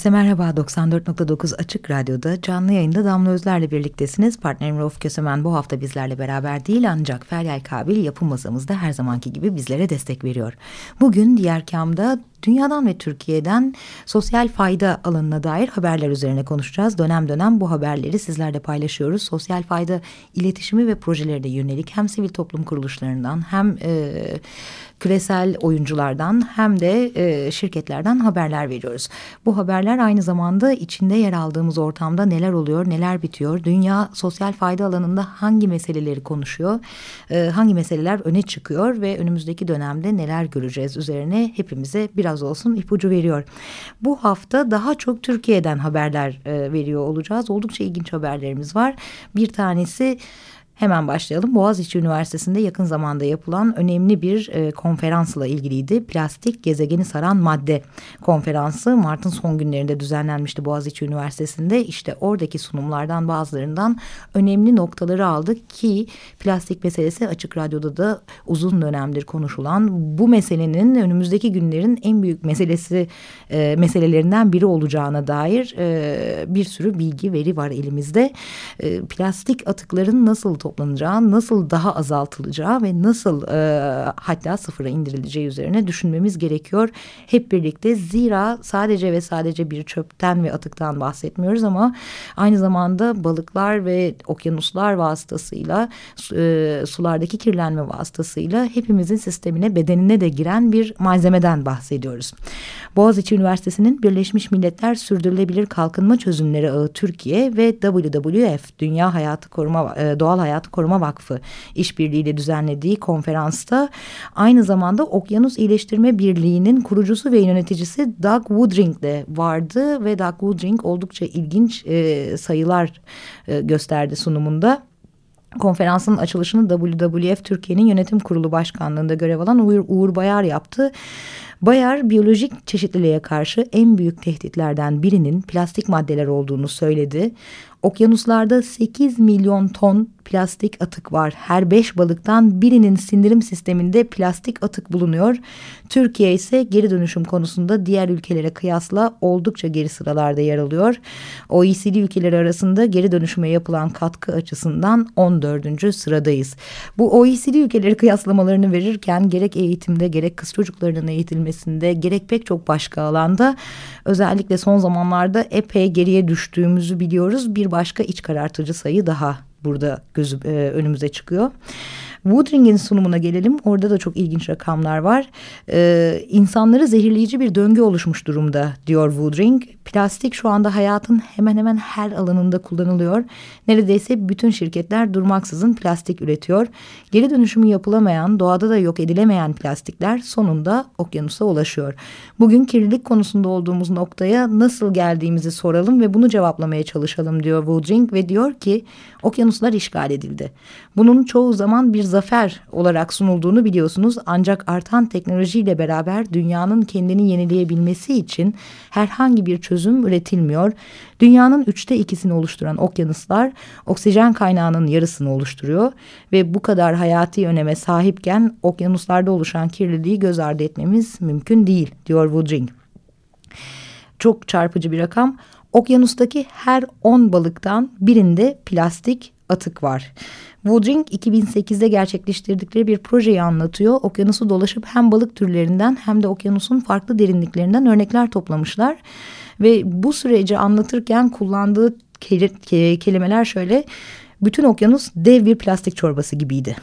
Herkese merhaba 94.9 Açık Radyo'da canlı yayında Damla Özler'le birliktesiniz. Partnerim Rauf Kösemen bu hafta bizlerle beraber değil ancak Feryal Kabil yapım masamızda her zamanki gibi bizlere destek veriyor. Bugün diğer kamda dünyadan ve Türkiye'den sosyal fayda alanına dair haberler üzerine konuşacağız. Dönem dönem bu haberleri sizlerle paylaşıyoruz. Sosyal fayda iletişimi ve projelerine yönelik hem sivil toplum kuruluşlarından hem e, küresel oyunculardan hem de e, şirketlerden haberler veriyoruz. Bu haberler aynı zamanda içinde yer aldığımız ortamda neler oluyor, neler bitiyor, dünya sosyal fayda alanında hangi meseleleri konuşuyor, e, hangi meseleler öne çıkıyor ve önümüzdeki dönemde neler göreceğiz üzerine hepimize biraz olsun ipucu veriyor. Bu hafta daha çok Türkiye'den haberler e, veriyor olacağız. Oldukça ilginç haberlerimiz var. Bir tanesi Hemen başlayalım. Boğaziçi Üniversitesi'nde yakın zamanda yapılan önemli bir e, konferansla ilgiliydi. Plastik gezegeni saran madde konferansı Mart'ın son günlerinde düzenlenmişti Boğaziçi Üniversitesi'nde. İşte oradaki sunumlardan bazılarından önemli noktaları aldık ki plastik meselesi açık radyoda da uzun dönemdir konuşulan bu meselenin önümüzdeki günlerin en büyük meselesi e, meselelerinden biri olacağına dair e, bir sürü bilgi veri var elimizde. E, plastik atıkların nasıl toplanacağı, nasıl daha azaltılacağı ve nasıl e, hatta sıfıra indirileceği üzerine düşünmemiz gerekiyor. Hep birlikte zira sadece ve sadece bir çöpten ve atıktan bahsetmiyoruz ama aynı zamanda balıklar ve okyanuslar vasıtasıyla e, sulardaki kirlenme vasıtasıyla hepimizin sistemine bedenine de giren bir malzemeden bahsediyoruz. Boğaziçi Üniversitesi'nin Birleşmiş Milletler Sürdürülebilir Kalkınma Çözümleri Ağı Türkiye ve WWF Dünya Hayatı Koruma e, Doğal Hayat Hayatı Koruma Vakfı işbirliğiyle düzenlediği konferansta aynı zamanda Okyanus İyileştirme Birliği'nin kurucusu ve yöneticisi Doug Woodring de vardı ve Doug Woodring oldukça ilginç e, sayılar e, gösterdi sunumunda. Konferansın açılışını WWF Türkiye'nin yönetim kurulu başkanlığında görev alan Uğur, Uğur Bayar yaptı. Bayar biyolojik çeşitliliğe karşı en büyük tehditlerden birinin plastik maddeler olduğunu söyledi. Okyanuslarda 8 milyon ton plastik atık var. Her beş balıktan birinin sindirim sisteminde plastik atık bulunuyor. Türkiye ise geri dönüşüm konusunda diğer ülkelere kıyasla oldukça geri sıralarda yer alıyor. OECD ülkeleri arasında geri dönüşüme yapılan katkı açısından 14. sıradayız. Bu OECD ülkeleri kıyaslamalarını verirken gerek eğitimde gerek kız çocuklarının eğitilmesinde gerek pek çok başka alanda özellikle son zamanlarda epey geriye düştüğümüzü biliyoruz. Bir başka iç karartıcı sayı daha burada gözü, e, önümüze çıkıyor. Woodring'in sunumuna gelelim. Orada da çok ilginç rakamlar var. Ee, insanları zehirleyici bir döngü oluşmuş durumda diyor Woodring. Plastik şu anda hayatın hemen hemen her alanında kullanılıyor. Neredeyse bütün şirketler durmaksızın plastik üretiyor. Geri dönüşümü yapılamayan, doğada da yok edilemeyen plastikler sonunda okyanusa ulaşıyor. Bugün kirlilik konusunda olduğumuz noktaya nasıl geldiğimizi soralım ve bunu cevaplamaya çalışalım diyor Woodring ve diyor ki okyanuslar işgal edildi. Bunun çoğu zaman bir zafer olarak sunulduğunu biliyorsunuz ancak artan teknolojiyle beraber dünyanın kendini yenileyebilmesi için herhangi bir çözüm üretilmiyor. Dünyanın üçte ikisini oluşturan okyanuslar oksijen kaynağının yarısını oluşturuyor ve bu kadar hayati öneme sahipken okyanuslarda oluşan kirliliği göz ardı etmemiz mümkün değil diyor Woodring. Çok çarpıcı bir rakam. Okyanustaki her 10 balıktan birinde plastik atık var. Woodring 2008'de gerçekleştirdikleri bir projeyi anlatıyor. Okyanusu dolaşıp hem balık türlerinden hem de okyanusun farklı derinliklerinden örnekler toplamışlar. Ve bu süreci anlatırken kullandığı kelimeler şöyle. Bütün okyanus dev bir plastik çorbası gibiydi.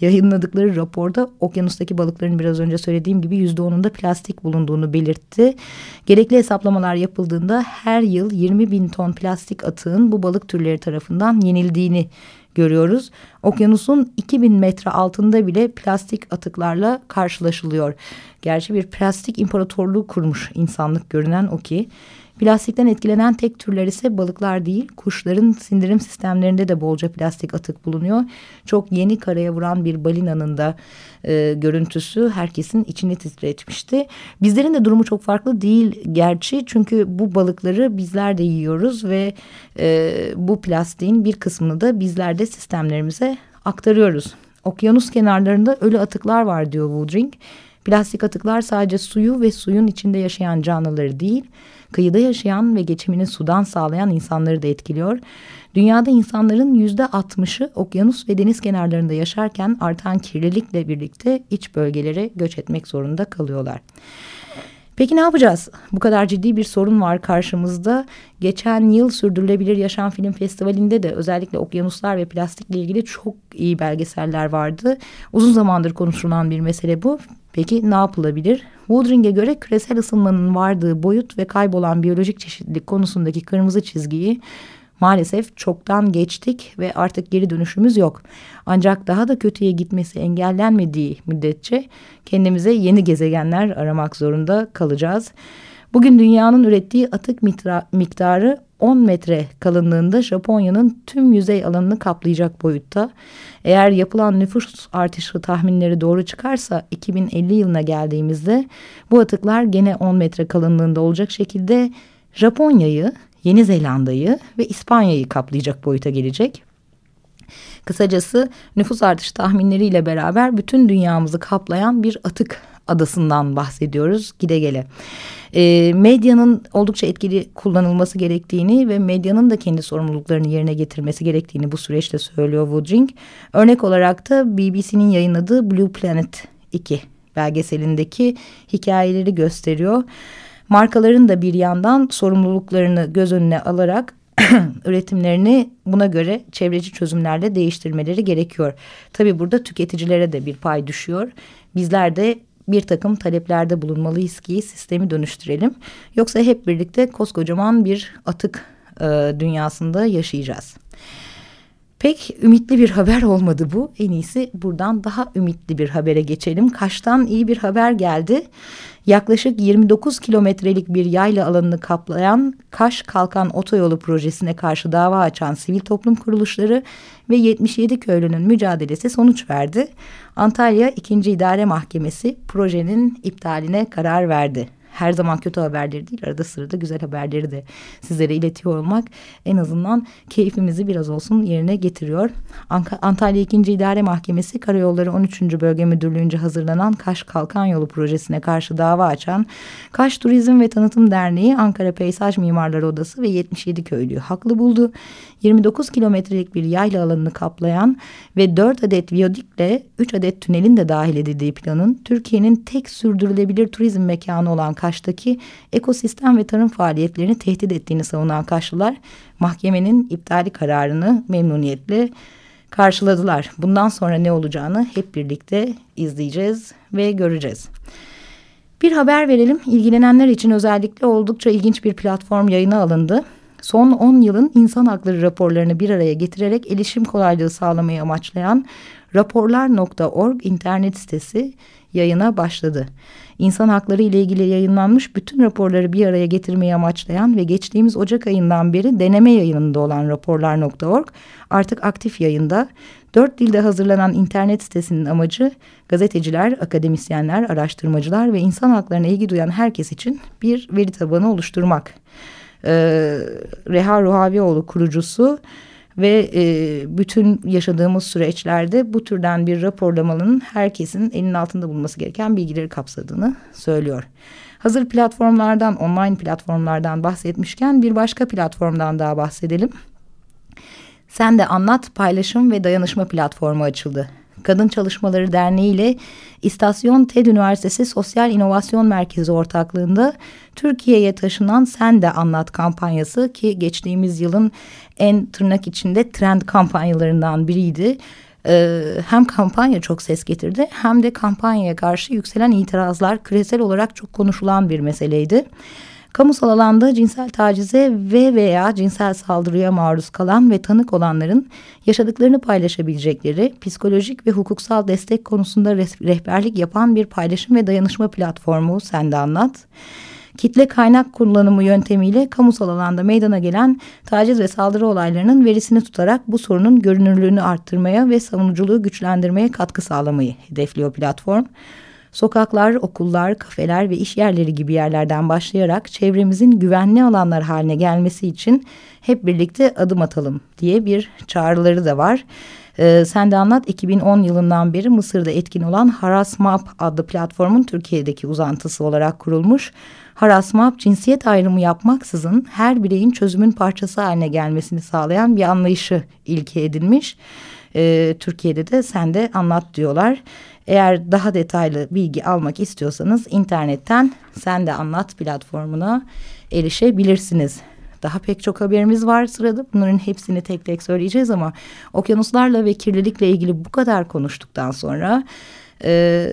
yayınladıkları raporda okyanustaki balıkların biraz önce söylediğim gibi yüzde onunda plastik bulunduğunu belirtti. Gerekli hesaplamalar yapıldığında her yıl 20 bin ton plastik atığın bu balık türleri tarafından yenildiğini görüyoruz. Okyanusun 2000 metre altında bile plastik atıklarla karşılaşılıyor. Gerçi bir plastik imparatorluğu kurmuş insanlık görünen o ki. Plastikten etkilenen tek türler ise balıklar değil, kuşların sindirim sistemlerinde de bolca plastik atık bulunuyor. Çok yeni karaya vuran bir balinanın da e, görüntüsü herkesin içini titretmişti. Bizlerin de durumu çok farklı değil gerçi çünkü bu balıkları bizler de yiyoruz ve e, bu plastiğin bir kısmını da bizler de sistemlerimize aktarıyoruz. Okyanus kenarlarında ölü atıklar var diyor Woodring. Plastik atıklar sadece suyu ve suyun içinde yaşayan canlıları değil, kıyıda yaşayan ve geçimini sudan sağlayan insanları da etkiliyor. Dünyada insanların yüzde altmışı okyanus ve deniz kenarlarında yaşarken artan kirlilikle birlikte iç bölgelere göç etmek zorunda kalıyorlar. Peki ne yapacağız? Bu kadar ciddi bir sorun var karşımızda. Geçen yıl Sürdürülebilir Yaşam Film Festivali'nde de özellikle okyanuslar ve plastikle ilgili çok iyi belgeseller vardı. Uzun zamandır konuşulan bir mesele bu. Peki ne yapılabilir? Woodring'e göre küresel ısınmanın vardığı boyut ve kaybolan biyolojik çeşitlilik konusundaki kırmızı çizgiyi maalesef çoktan geçtik ve artık geri dönüşümüz yok. Ancak daha da kötüye gitmesi engellenmediği müddetçe kendimize yeni gezegenler aramak zorunda kalacağız. Bugün dünyanın ürettiği atık miktarı 10 metre kalınlığında Japonya'nın tüm yüzey alanını kaplayacak boyutta. Eğer yapılan nüfus artışı tahminleri doğru çıkarsa 2050 yılına geldiğimizde bu atıklar gene 10 metre kalınlığında olacak şekilde Japonya'yı, Yeni Zelanda'yı ve İspanya'yı kaplayacak boyuta gelecek. Kısacası nüfus artış tahminleriyle beraber bütün dünyamızı kaplayan bir atık adasından bahsediyoruz gide gele. E, medyanın oldukça etkili kullanılması gerektiğini ve medyanın da kendi sorumluluklarını yerine getirmesi gerektiğini bu süreçte söylüyor Woodring. Örnek olarak da BBC'nin yayınladığı Blue Planet 2 belgeselindeki hikayeleri gösteriyor. Markaların da bir yandan sorumluluklarını göz önüne alarak üretimlerini buna göre çevreci çözümlerle değiştirmeleri gerekiyor. Tabii burada tüketicilere de bir pay düşüyor. Bizler de bir takım taleplerde bulunmalıyız ki sistemi dönüştürelim. Yoksa hep birlikte koskocaman bir atık e, dünyasında yaşayacağız. Pek ümitli bir haber olmadı bu. En iyisi buradan daha ümitli bir habere geçelim. Kaş'tan iyi bir haber geldi. Yaklaşık 29 kilometrelik bir yayla alanını kaplayan Kaş Kalkan Otoyolu projesine karşı dava açan sivil toplum kuruluşları ve 77 köylünün mücadelesi sonuç verdi. Antalya 2. İdare Mahkemesi projenin iptaline karar verdi her zaman kötü haberleri değil arada sırada güzel haberleri de sizlere iletiyor olmak en azından keyfimizi biraz olsun yerine getiriyor. Antalya 2. İdare Mahkemesi Karayolları 13. Bölge Müdürlüğü'nce hazırlanan Kaş Kalkan Yolu projesine karşı dava açan Kaş Turizm ve Tanıtım Derneği Ankara Peysaj Mimarları Odası ve 77 köylüyü haklı buldu. 29 kilometrelik bir yayla alanını kaplayan ve 4 adet viyadükle 3 adet tünelin de dahil edildiği planın Türkiye'nin tek sürdürülebilir turizm mekanı olan Kaş'taki ekosistem ve tarım faaliyetlerini tehdit ettiğini savunan Kaşlılar mahkemenin iptali kararını memnuniyetle karşıladılar. Bundan sonra ne olacağını hep birlikte izleyeceğiz ve göreceğiz. Bir haber verelim. İlgilenenler için özellikle oldukça ilginç bir platform yayına alındı. Son 10 yılın insan hakları raporlarını bir araya getirerek erişim kolaylığı sağlamayı amaçlayan raporlar.org internet sitesi yayına başladı. İnsan hakları ile ilgili yayınlanmış bütün raporları bir araya getirmeyi amaçlayan ve geçtiğimiz Ocak ayından beri deneme yayınında olan raporlar.org artık aktif yayında. Dört dilde hazırlanan internet sitesinin amacı gazeteciler, akademisyenler, araştırmacılar ve insan haklarına ilgi duyan herkes için bir veri tabanı oluşturmak. Ee, Reha Ruhavioğlu kurucusu ve e, bütün yaşadığımız süreçlerde bu türden bir raporlamanın herkesin elinin altında bulunması gereken bilgileri kapsadığını söylüyor. Hazır platformlardan, online platformlardan bahsetmişken bir başka platformdan daha bahsedelim. Sen de Anlat, Paylaşım ve Dayanışma platformu açıldı. Kadın Çalışmaları Derneği ile İstasyon TED Üniversitesi Sosyal İnovasyon Merkezi ortaklığında Türkiye'ye taşınan Sen de Anlat kampanyası ki geçtiğimiz yılın en tırnak içinde trend kampanyalarından biriydi. e, hem kampanya çok ses getirdi hem de kampanyaya karşı yükselen itirazlar küresel olarak çok konuşulan bir meseleydi. Kamusal alanda cinsel tacize ve veya cinsel saldırıya maruz kalan ve tanık olanların yaşadıklarını paylaşabilecekleri psikolojik ve hukuksal destek konusunda rehberlik yapan bir paylaşım ve dayanışma platformu Sen de Anlat kitle kaynak kullanımı yöntemiyle kamusal alanda meydana gelen taciz ve saldırı olaylarının verisini tutarak bu sorunun görünürlüğünü arttırmaya ve savunuculuğu güçlendirmeye katkı sağlamayı hedefliyor platform. Sokaklar, okullar, kafeler ve iş yerleri gibi yerlerden başlayarak çevremizin güvenli alanlar haline gelmesi için hep birlikte adım atalım diye bir çağrıları da var. Ee, sen de anlat 2010 yılından beri Mısır'da etkin olan Harasmap adlı platformun Türkiye'deki uzantısı olarak kurulmuş. Harasmap cinsiyet ayrımı yapmaksızın her bireyin çözümün parçası haline gelmesini sağlayan bir anlayışı ilke edilmiş. Ee, Türkiye'de de sen de anlat diyorlar. Eğer daha detaylı bilgi almak istiyorsanız internetten Sen de Anlat platformuna erişebilirsiniz. Daha pek çok haberimiz var sırada. Bunların hepsini tek tek söyleyeceğiz ama okyanuslarla ve kirlilikle ilgili bu kadar konuştuktan sonra e,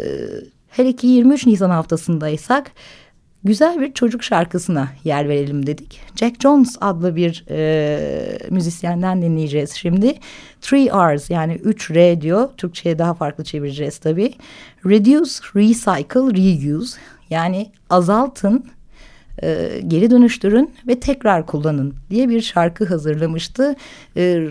her iki 23 Nisan haftasındaysak güzel bir çocuk şarkısına yer verelim dedik. Jack Jones adlı bir e, müzisyenden dinleyeceğiz şimdi. Three R's yani 3R diyor. Türkçe'ye daha farklı çevireceğiz tabii. Reduce, Recycle, Reuse yani azaltın, e, geri dönüştürün ve tekrar kullanın diye bir şarkı hazırlamıştı. E,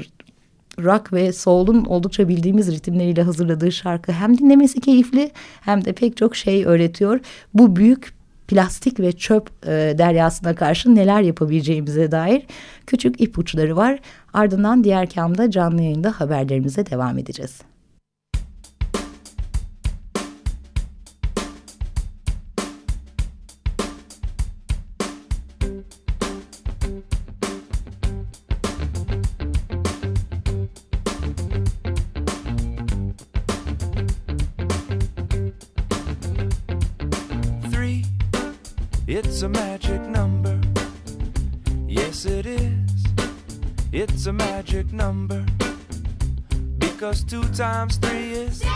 rock ve soul'un oldukça bildiğimiz ritimleriyle hazırladığı şarkı hem dinlemesi keyifli hem de pek çok şey öğretiyor. Bu büyük plastik ve çöp e, deryasına karşı neler yapabileceğimize dair küçük ipuçları var. Ardından diğer kamda canlı yayında haberlerimize devam edeceğiz. Yes, it is. It's a magic number. Because two times three is six.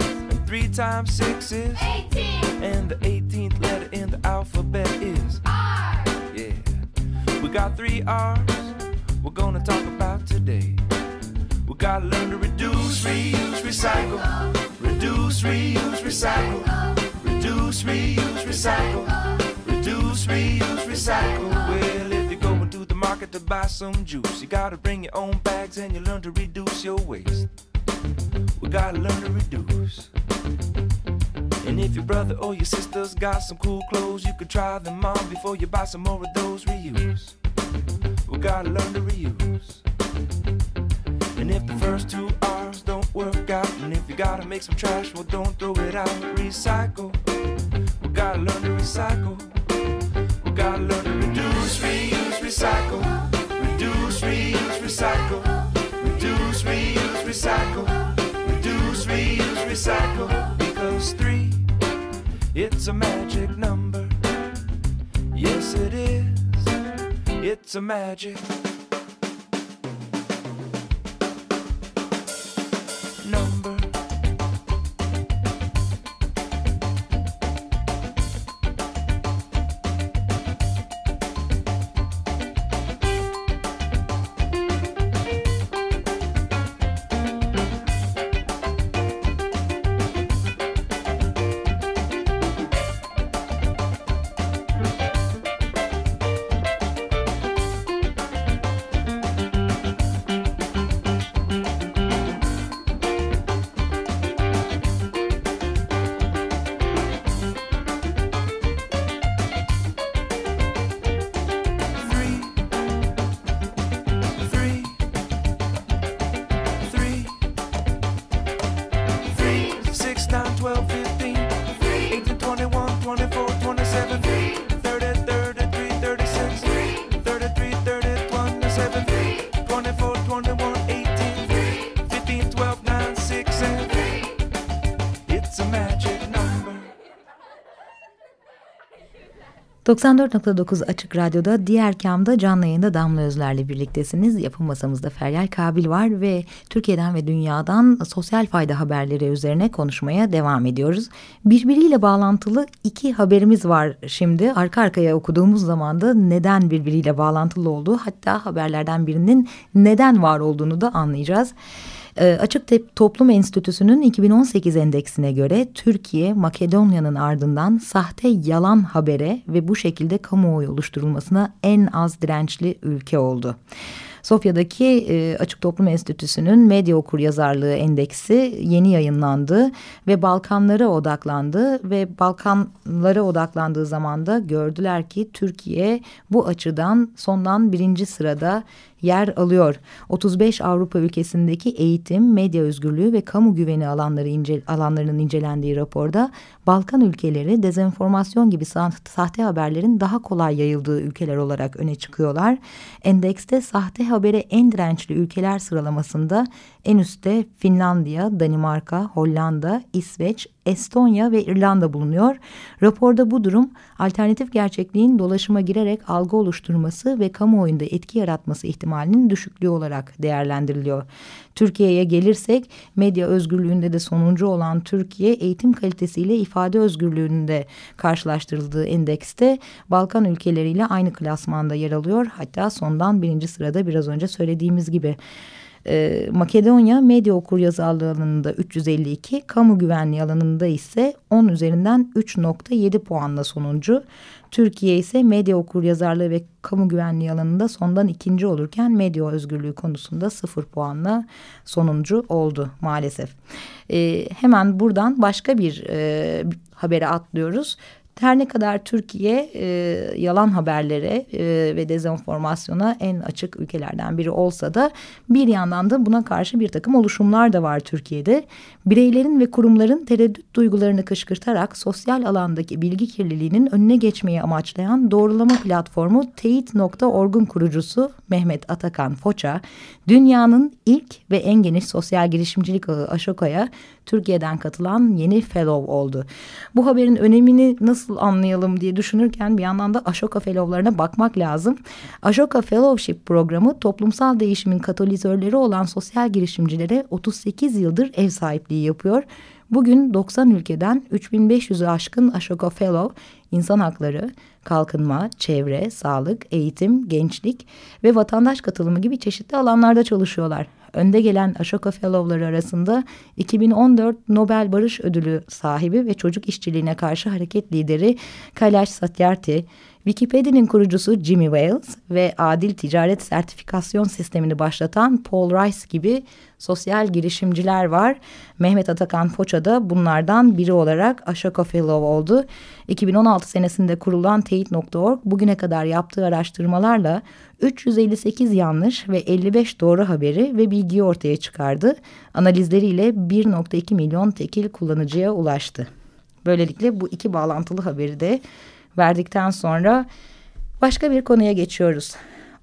And three times six is eighteen. And the 18th letter in the alphabet is R. Yeah. We got three R's we're gonna talk about today. We gotta learn to reduce, reuse, recycle. Reduce, reuse, recycle. Reduce, reuse, recycle Reduce, reuse, recycle. Well, if you're going to buy some juice, you gotta bring your own bags and you learn to reduce your waste. We gotta learn to reduce. And if your brother or your sister's got some cool clothes, you could try them on before you buy some more of those reuse. We gotta learn to reuse. And if the first two R's don't work out, and if you gotta make some trash, well, don't throw it out. Recycle. We gotta learn to recycle We gotta learn to reduce, reuse, recycle. Reduce, reuse, recycle. Reduce, reuse, recycle. Reduce, reuse, recycle. Because three, it's a magic number. Yes, it is. It's a magic 94.9 Açık Radyo'da diğer kamda canlı yayında Damla Özler'le birliktesiniz. Yapım masamızda Feryal Kabil var ve Türkiye'den ve dünyadan sosyal fayda haberleri üzerine konuşmaya devam ediyoruz. Birbiriyle bağlantılı iki haberimiz var şimdi. Arka arkaya okuduğumuz zaman da neden birbiriyle bağlantılı olduğu hatta haberlerden birinin neden var olduğunu da anlayacağız. Ee, Açık Toplum Enstitüsü'nün 2018 endeksine göre Türkiye Makedonya'nın ardından sahte yalan habere ve bu şekilde kamuoyu oluşturulmasına en az dirençli ülke oldu. Sofya'daki e, Açık Toplum Enstitüsü'nün medya okur yazarlığı endeksi yeni yayınlandı ve Balkanlara odaklandı ve Balkanlara odaklandığı zaman da gördüler ki Türkiye bu açıdan sondan birinci sırada yer alıyor. 35 Avrupa ülkesindeki eğitim, medya özgürlüğü ve kamu güveni alanları ince, alanlarının incelendiği raporda Balkan ülkeleri dezenformasyon gibi sahte haberlerin daha kolay yayıldığı ülkeler olarak öne çıkıyorlar. Endekste sahte habere en dirençli ülkeler sıralamasında en üstte Finlandiya, Danimarka, Hollanda, İsveç, Estonya ve İrlanda bulunuyor. Raporda bu durum alternatif gerçekliğin dolaşıma girerek algı oluşturması ve kamuoyunda etki yaratması ihtimalinin düşüklüğü olarak değerlendiriliyor. Türkiye'ye gelirsek medya özgürlüğünde de sonuncu olan Türkiye eğitim kalitesiyle ifade özgürlüğünde karşılaştırıldığı endekste Balkan ülkeleriyle aynı klasmanda yer alıyor. Hatta sondan birinci sırada biraz önce söylediğimiz gibi. Ee, Makedonya medya okuryazarlığı alanında 352, kamu güvenliği alanında ise 10 üzerinden 3.7 puanla sonuncu. Türkiye ise medya okuryazarlığı ve kamu güvenliği alanında sondan ikinci olurken medya özgürlüğü konusunda sıfır puanla sonuncu oldu maalesef. Ee, hemen buradan başka bir e, habere atlıyoruz. Her ne kadar Türkiye e, yalan haberlere e, ve dezenformasyona en açık ülkelerden biri olsa da bir yandan da buna karşı bir takım oluşumlar da var Türkiye'de. Bireylerin ve kurumların tereddüt duygularını kışkırtarak sosyal alandaki bilgi kirliliğinin önüne geçmeyi amaçlayan doğrulama platformu teyit.org'un kurucusu Mehmet Atakan Foça, dünyanın ilk ve en geniş sosyal girişimcilik ağı Aşoka'ya Türkiye'den katılan yeni fellow oldu. Bu haberin önemini nasıl anlayalım diye düşünürken bir yandan da Ashoka Fellow'larına bakmak lazım. Ashoka Fellowship programı toplumsal değişimin katalizörleri olan sosyal girişimcilere 38 yıldır ev sahipliği yapıyor. Bugün 90 ülkeden 3500'ü aşkın Ashoka Fellow, insan hakları, kalkınma, çevre, sağlık, eğitim, gençlik ve vatandaş katılımı gibi çeşitli alanlarda çalışıyorlar önde gelen Ashoka Fellow'ları arasında 2014 Nobel Barış Ödülü sahibi ve çocuk işçiliğine karşı hareket lideri Kailash Satyarthi, Wikipedia'nın kurucusu Jimmy Wales ve adil ticaret sertifikasyon sistemini başlatan Paul Rice gibi sosyal girişimciler var. Mehmet Atakan Poça da bunlardan biri olarak Ashoka Fellow oldu. 2016 senesinde kurulan teyit.org bugüne kadar yaptığı araştırmalarla 358 yanlış ve 55 doğru haberi ve bilgiyi ortaya çıkardı. Analizleriyle 1.2 milyon tekil kullanıcıya ulaştı. Böylelikle bu iki bağlantılı haberi de verdikten sonra başka bir konuya geçiyoruz.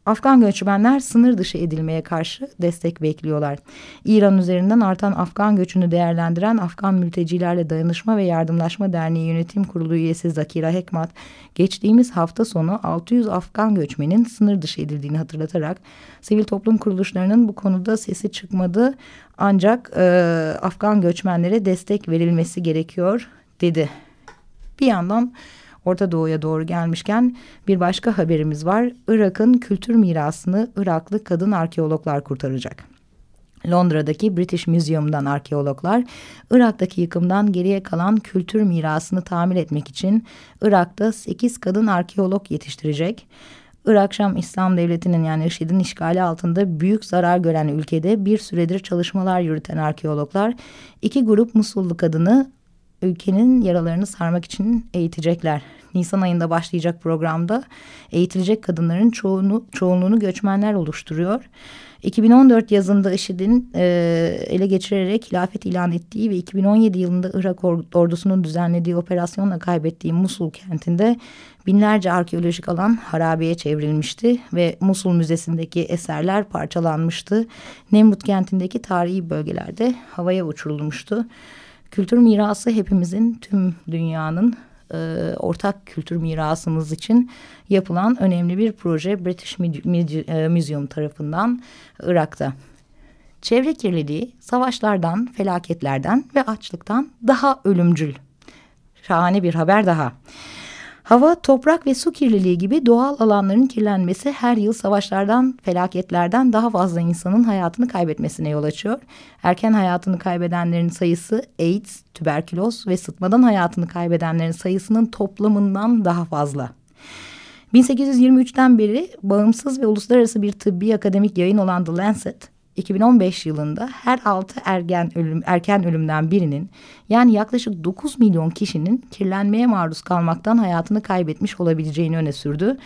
Afgan göçmenler sınır dışı edilmeye karşı destek bekliyorlar. İran üzerinden artan Afgan göçünü değerlendiren Afgan Mültecilerle Dayanışma ve Yardımlaşma Derneği Yönetim Kurulu üyesi Zakira Hekmat, geçtiğimiz hafta sonu 600 Afgan göçmenin sınır dışı edildiğini hatırlatarak sivil toplum kuruluşlarının bu konuda sesi çıkmadı ancak e, Afgan göçmenlere destek verilmesi gerekiyor dedi. Bir yandan Orta Doğu'ya doğru gelmişken bir başka haberimiz var. Irak'ın kültür mirasını Iraklı kadın arkeologlar kurtaracak. Londra'daki British Museum'dan arkeologlar Irak'taki yıkımdan geriye kalan kültür mirasını tamir etmek için Irak'ta 8 kadın arkeolog yetiştirecek. Irak Şam İslam Devleti'nin yani IŞİD'in işgali altında büyük zarar gören ülkede bir süredir çalışmalar yürüten arkeologlar iki grup Musullu kadını ülkenin yaralarını sarmak için eğitecekler. Nisan ayında başlayacak programda eğitilecek kadınların çoğunu, çoğunluğunu göçmenler oluşturuyor. 2014 yazında IŞİD'in e, ele geçirerek hilafet ilan ettiği ve 2017 yılında Irak ordusunun düzenlediği operasyonla kaybettiği Musul kentinde binlerce arkeolojik alan harabeye çevrilmişti ve Musul Müzesi'ndeki eserler parçalanmıştı. Nemrut kentindeki tarihi bölgelerde havaya uçurulmuştu. Kültür mirası hepimizin, tüm dünyanın e, ortak kültür mirasımız için yapılan önemli bir proje British e, Museum tarafından Irak'ta. Çevre kirliliği savaşlardan, felaketlerden ve açlıktan daha ölümcül. Şahane bir haber daha. Hava, toprak ve su kirliliği gibi doğal alanların kirlenmesi her yıl savaşlardan, felaketlerden daha fazla insanın hayatını kaybetmesine yol açıyor. Erken hayatını kaybedenlerin sayısı AIDS, tüberküloz ve sıtmadan hayatını kaybedenlerin sayısının toplamından daha fazla. 1823'ten beri bağımsız ve uluslararası bir tıbbi akademik yayın olan The Lancet, 2015 yılında her altı ergen ölüm, erken ölümden birinin yani yaklaşık 9 milyon kişinin kirlenmeye maruz kalmaktan hayatını kaybetmiş olabileceğini öne sürdü.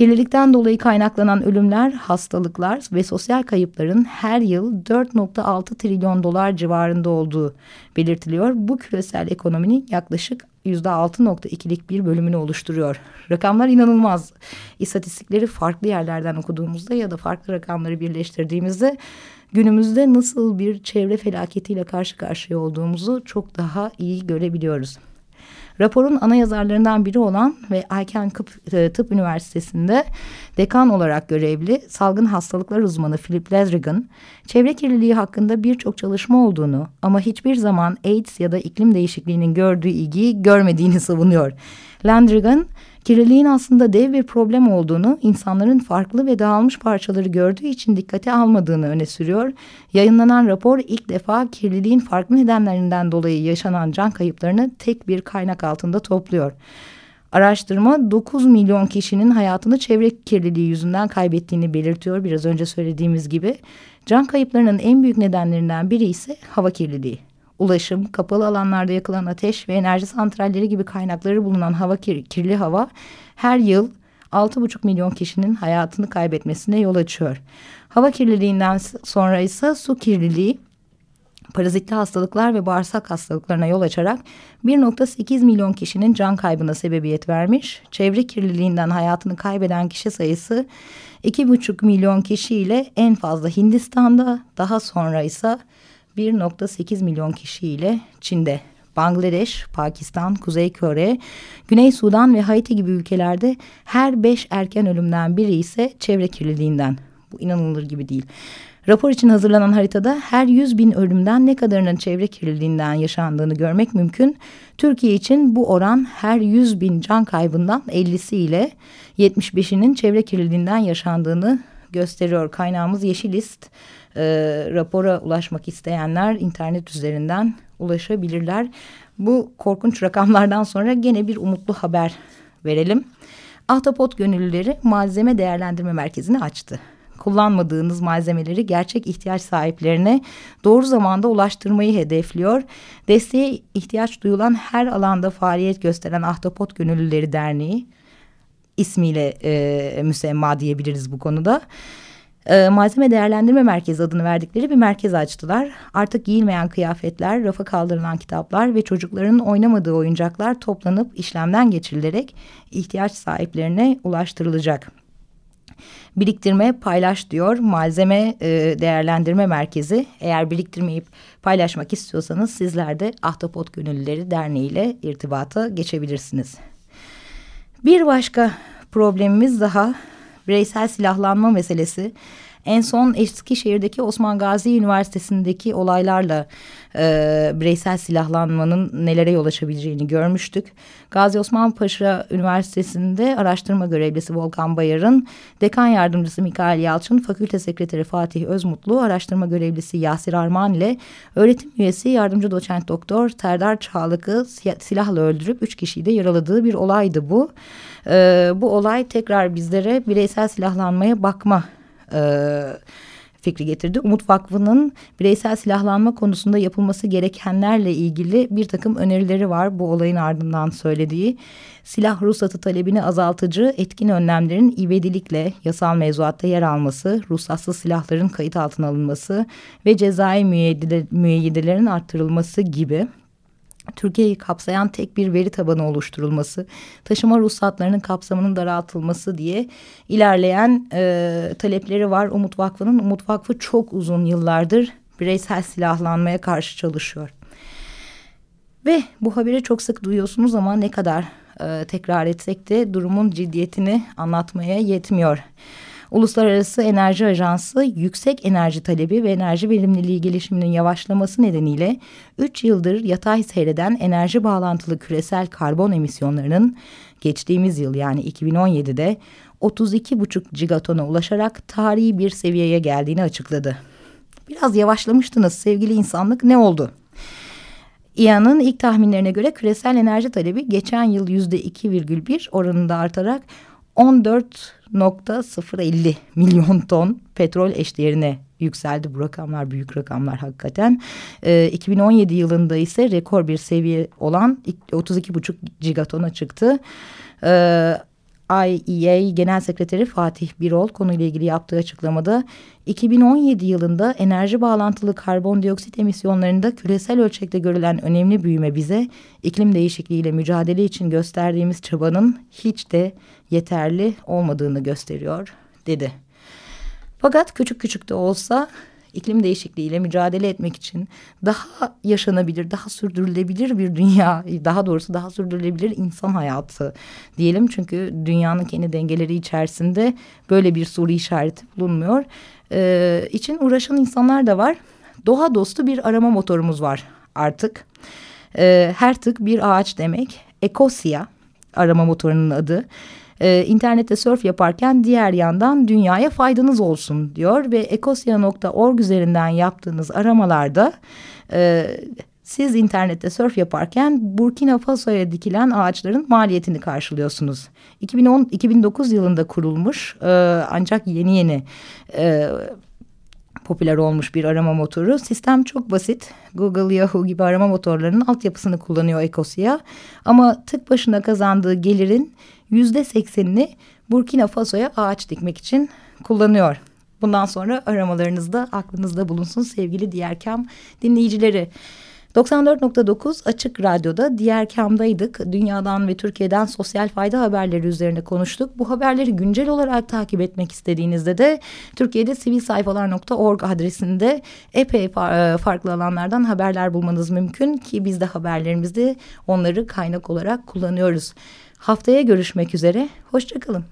Kirlilikten dolayı kaynaklanan ölümler, hastalıklar ve sosyal kayıpların her yıl 4.6 trilyon dolar civarında olduğu belirtiliyor. Bu küresel ekonominin yaklaşık %6.2'lik bir bölümünü oluşturuyor. Rakamlar inanılmaz. İstatistikleri farklı yerlerden okuduğumuzda ya da farklı rakamları birleştirdiğimizde günümüzde nasıl bir çevre felaketiyle karşı karşıya olduğumuzu çok daha iyi görebiliyoruz. Raporun ana yazarlarından biri olan ve Ayken e, Tıp Üniversitesi'nde dekan olarak görevli salgın hastalıklar uzmanı Philip Ledrigan, çevre kirliliği hakkında birçok çalışma olduğunu ama hiçbir zaman AIDS ya da iklim değişikliğinin gördüğü ilgiyi görmediğini savunuyor. Landrigan, kirliliğin aslında dev bir problem olduğunu, insanların farklı ve dağılmış parçaları gördüğü için dikkate almadığını öne sürüyor. Yayınlanan rapor ilk defa kirliliğin farklı nedenlerinden dolayı yaşanan can kayıplarını tek bir kaynak altında topluyor. Araştırma 9 milyon kişinin hayatını çevre kirliliği yüzünden kaybettiğini belirtiyor biraz önce söylediğimiz gibi. Can kayıplarının en büyük nedenlerinden biri ise hava kirliliği ulaşım, kapalı alanlarda yakılan ateş ve enerji santralleri gibi kaynakları bulunan hava kir kirli hava her yıl 6,5 milyon kişinin hayatını kaybetmesine yol açıyor. Hava kirliliğinden sonra ise su kirliliği parazitli hastalıklar ve bağırsak hastalıklarına yol açarak 1.8 milyon kişinin can kaybına sebebiyet vermiş. Çevre kirliliğinden hayatını kaybeden kişi sayısı 2,5 milyon kişiyle en fazla Hindistan'da daha sonra ise 1.8 milyon kişiyle Çin'de. Bangladeş, Pakistan, Kuzey Kore, Güney Sudan ve Haiti gibi ülkelerde her beş erken ölümden biri ise çevre kirliliğinden. Bu inanılır gibi değil. Rapor için hazırlanan haritada her 100 bin ölümden ne kadarının çevre kirliliğinden yaşandığını görmek mümkün. Türkiye için bu oran her 100 bin can kaybından 50'si ile 75'inin çevre kirliliğinden yaşandığını gösteriyor. Kaynağımız Yeşilist e, rapora ulaşmak isteyenler internet üzerinden ulaşabilirler. Bu korkunç rakamlardan sonra gene bir umutlu haber verelim. Ahtapot gönüllüleri malzeme değerlendirme merkezini açtı. Kullanmadığınız malzemeleri gerçek ihtiyaç sahiplerine doğru zamanda ulaştırmayı hedefliyor. Desteğe ihtiyaç duyulan her alanda faaliyet gösteren Ahtapot Gönüllüleri Derneği ismiyle e, müsemma diyebiliriz bu konuda e, malzeme değerlendirme merkezi adını verdikleri bir merkez açtılar. Artık giyilmeyen kıyafetler, rafa kaldırılan kitaplar ve çocukların oynamadığı oyuncaklar toplanıp işlemden geçirilerek ihtiyaç sahiplerine ulaştırılacak. Biriktirme paylaş diyor malzeme e, değerlendirme merkezi. Eğer biriktirmeyip paylaşmak istiyorsanız sizler de Ahtapot Gönüllüleri Derneği ile irtibata geçebilirsiniz. Bir başka problemimiz daha bireysel silahlanma meselesi en son Eskişehir'deki Osman Gazi Üniversitesi'ndeki olaylarla e, bireysel silahlanmanın nelere yol açabileceğini görmüştük. Gazi Osman Paşa Üniversitesi'nde araştırma görevlisi Volkan Bayar'ın, dekan yardımcısı Mikail Yalçın, fakülte sekreteri Fatih Özmutlu, araştırma görevlisi Yasir Arman ile öğretim üyesi yardımcı doçent doktor Terdar Çağlık'ı silahla öldürüp üç kişiyi de yaraladığı bir olaydı bu. E, bu olay tekrar bizlere bireysel silahlanmaya bakma e, fikri getirdi. Umut Vakfı'nın bireysel silahlanma konusunda yapılması gerekenlerle ilgili bir takım önerileri var. Bu olayın ardından söylediği silah ruhsatı talebini azaltıcı etkin önlemlerin ivedilikle yasal mevzuatta yer alması, ruhsatsız silahların kayıt altına alınması ve cezai müeyyidelerin arttırılması gibi Türkiye'yi kapsayan tek bir veri tabanı oluşturulması, taşıma ruhsatlarının kapsamının daraltılması diye ilerleyen e, talepleri var Umut Vakfı'nın. Umut Vakfı çok uzun yıllardır bireysel silahlanmaya karşı çalışıyor. Ve bu haberi çok sık duyuyorsunuz ama ne kadar e, tekrar etsek de durumun ciddiyetini anlatmaya yetmiyor. Uluslararası Enerji Ajansı yüksek enerji talebi ve enerji verimliliği gelişiminin yavaşlaması nedeniyle 3 yıldır yatay seyreden enerji bağlantılı küresel karbon emisyonlarının geçtiğimiz yıl yani 2017'de 32,5 gigatona ulaşarak tarihi bir seviyeye geldiğini açıkladı. Biraz yavaşlamıştınız sevgili insanlık ne oldu? İA'nın ilk tahminlerine göre küresel enerji talebi geçen yıl yüzde 2,1 oranında artarak 14.050 milyon ton petrol eşdeğerine yükseldi. Bu rakamlar büyük rakamlar hakikaten. E, ee, 2017 yılında ise rekor bir seviye olan 32,5 gigatona çıktı. E, IEA Genel Sekreteri Fatih Birol konuyla ilgili yaptığı açıklamada 2017 yılında enerji bağlantılı karbondioksit emisyonlarında küresel ölçekte görülen önemli büyüme bize iklim değişikliğiyle mücadele için gösterdiğimiz çabanın hiç de yeterli olmadığını gösteriyor dedi. Fakat küçük küçük de olsa iklim değişikliğiyle mücadele etmek için daha yaşanabilir, daha sürdürülebilir bir dünya, daha doğrusu daha sürdürülebilir insan hayatı diyelim. Çünkü dünyanın kendi dengeleri içerisinde böyle bir soru işareti bulunmuyor. Ee, için uğraşan insanlar da var. Doğa dostu bir arama motorumuz var artık. Ee, her tık bir ağaç demek. Ecosia arama motorunun adı e, internette surf yaparken diğer yandan dünyaya faydanız olsun diyor ve ekosya.org üzerinden yaptığınız aramalarda e, siz internette surf yaparken Burkina Faso'ya dikilen ağaçların maliyetini karşılıyorsunuz. 2010 2009 yılında kurulmuş e, ancak yeni yeni e, popüler olmuş bir arama motoru. Sistem çok basit. Google, Yahoo gibi arama motorlarının altyapısını kullanıyor Ecosia. Ama tık başına kazandığı gelirin yüzde seksenini Burkina Faso'ya ağaç dikmek için kullanıyor. Bundan sonra aramalarınızda aklınızda bulunsun sevgili diğer kam dinleyicileri. 94.9 Açık Radyo'da diğer kamdaydık. Dünyadan ve Türkiye'den sosyal fayda haberleri üzerine konuştuk. Bu haberleri güncel olarak takip etmek istediğinizde de Türkiye'de sivilsayfalar.org adresinde epey e, farklı alanlardan haberler bulmanız mümkün ki biz de haberlerimizde onları kaynak olarak kullanıyoruz. Haftaya görüşmek üzere. Hoşçakalın.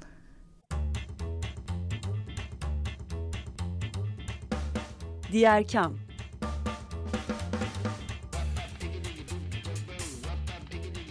Diğer Kam